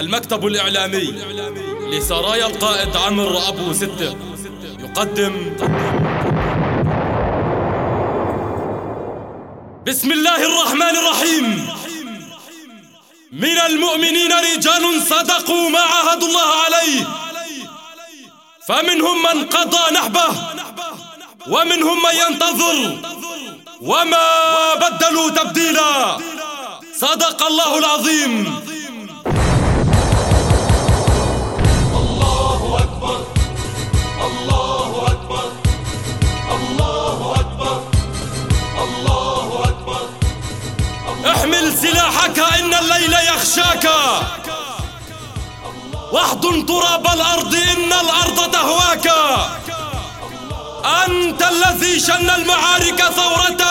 المكتب الإعلامي لسرايا القائد عمرو أبو ستة يقدم بسم الله الرحمن الرحيم. من المؤمنين رجال صدقوا ما عاهدوا الله عليه. فمنهم من قضى نحبه ومنهم من ينتظر وما بدلوا تبديلا. صدق الله العظيم. احمل سلاحك إن الليل يخشاك. واحضن تراب الأرض إن الأرض تهواك. أنت الذي شن المعارك ثورة.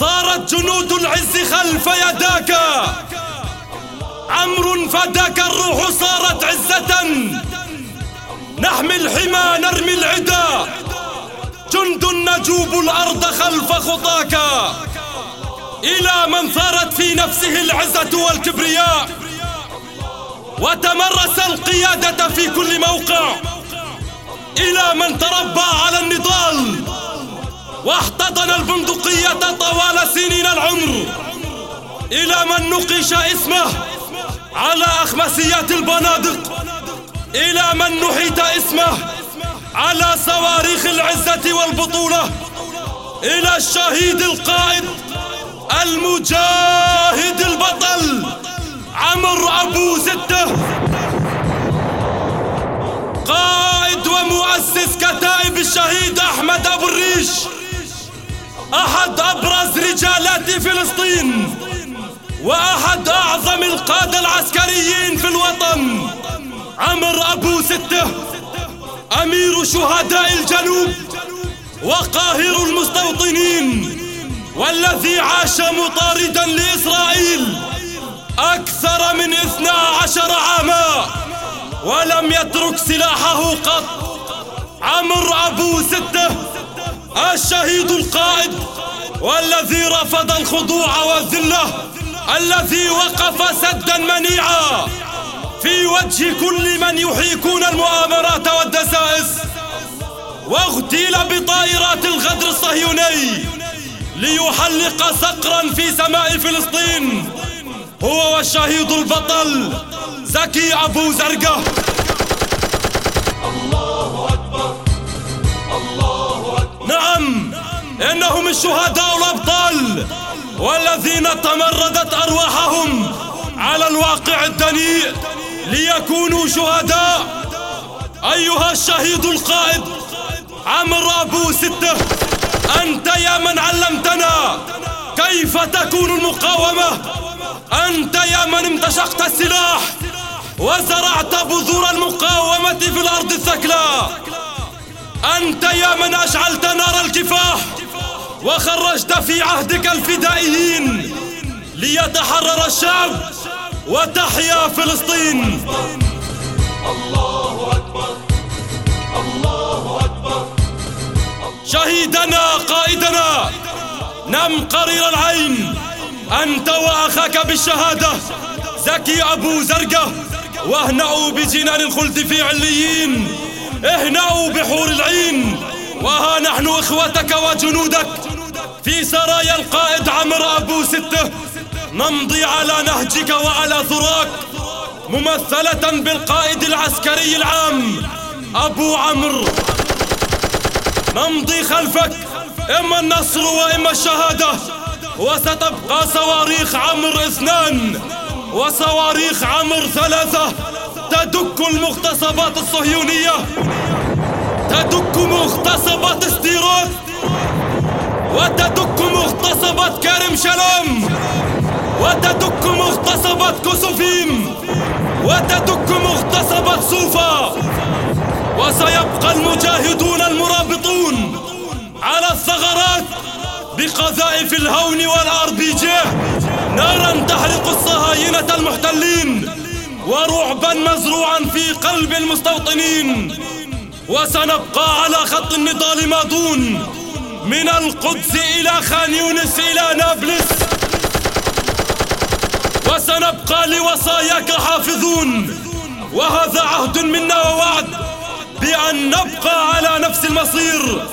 صارت جنود العز خلف يداك. عمرو فداك الروح صارت عزة. نحمي الحمى نرمي العدا. جند نجوب الأرض خلف خطاك. إلى من ثارت في نفسه العزة والكبرياء. وتمرس القيادة في كل موقع. إلى من تربى على النضال. واحتضن البندقية طوال سنين العمر. إلى من نقش اسمه على أخمسيات البنادق. إلى من نحيت اسمه على صواريخ العزة والبطولة. إلى الشهيد القائد المجاهد البطل عمرو أبو ستة. قائد ومؤسس كتائب الشهيد أحمد أبو الريش. أحد أبرز رجالات فلسطين. وأحد أعظم القادة العسكريين في الوطن. عمرو أبو ستة أمير شهداء الجنوب وقاهر المستوطنين. والذي عاش مطاردا لإسرائيل أكثر من اثنا عشر عاما ولم يترك سلاحه قط. عمرو أبو ستة الشهيد القائد والذي رفض الخضوع والذلة الذي وقف سدا منيعا. في وجه كل من يحيكون المؤامرات والدسائس واغتيل بطائرات الغدر الصهيوني ليحلق صقرا في سماء فلسطين. هو والشهيد البطل زكي أبو زرقة الله أكبر الله أكبر نعم إنهم الشهداء الأبطال والذين تمردت أرواحهم على الواقع الدنيء ليكونوا شهداء. أيها الشهيد القائد عمرو أبو ستة. أنت يا من علمتنا كيف تكون المقاومة؟ أنت يا من امتشقت السلاح وزرعت بذور المقاومة في الأرض الثكلى. أنت يا من أشعلت نار الكفاح وخرجت في عهدك الفدائيين ليتحرر الشعب وتحيا فلسطين. شهيدنا قائدنا. نم قرير العين. أنت وأخاك بالشهادة. زكي أبو زرقة. واهنأوا بجنان الخلد في عليين. اهنأوا بحور العين. وها نحن إخوتك وجنودك. في سرايا القائد عمرو أبو ستة. نمضي على نهجك وعلى ثراك ممثلة بالقائد العسكري العام. أبو عمرو. نمضي خلفك إما النصر وإما الشهادة. وستبقى صواريخ عمر اثنان وصواريخ عمر ثلاثة. تدك المغتصبات الصهيونية تدك مغتصبات ستيروت وتدك مغتصبات كرم شلوم وتدك مغتصبات كوسوفيم وتدك مغتصبات بقذائف الهون وال RPG نارا تحرق الصهاينة المحتلين ورعبا مزروعا في قلب المستوطنين. وسنبقى على خط النضال ماضون من القدس إلى خان يونس إلى نابلس. وسنبقى لوصاياك حافظون وهذا عهد منا ووعد بأن نبقى على نفس المصير.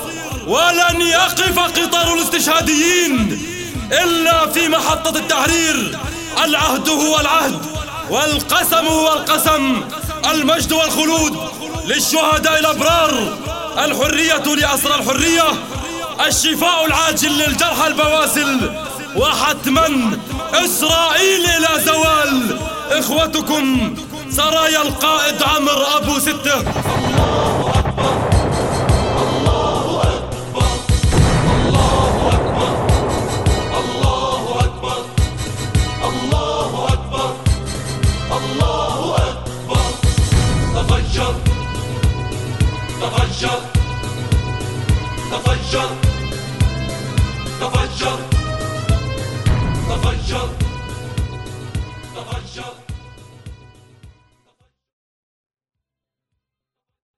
ولن يقف قطار الاستشهاديين إلا في محطة التحرير. العهد هو العهد والقسم هو القسم المجد والخلود للشهداء الأبرار. الحرية لأسرى الحرية الشفاء العاجل للجرحى البواسل وحتما إسرائيل إلى زوال. إخوتكم سرايا القائد عمرو أبو ستة. John.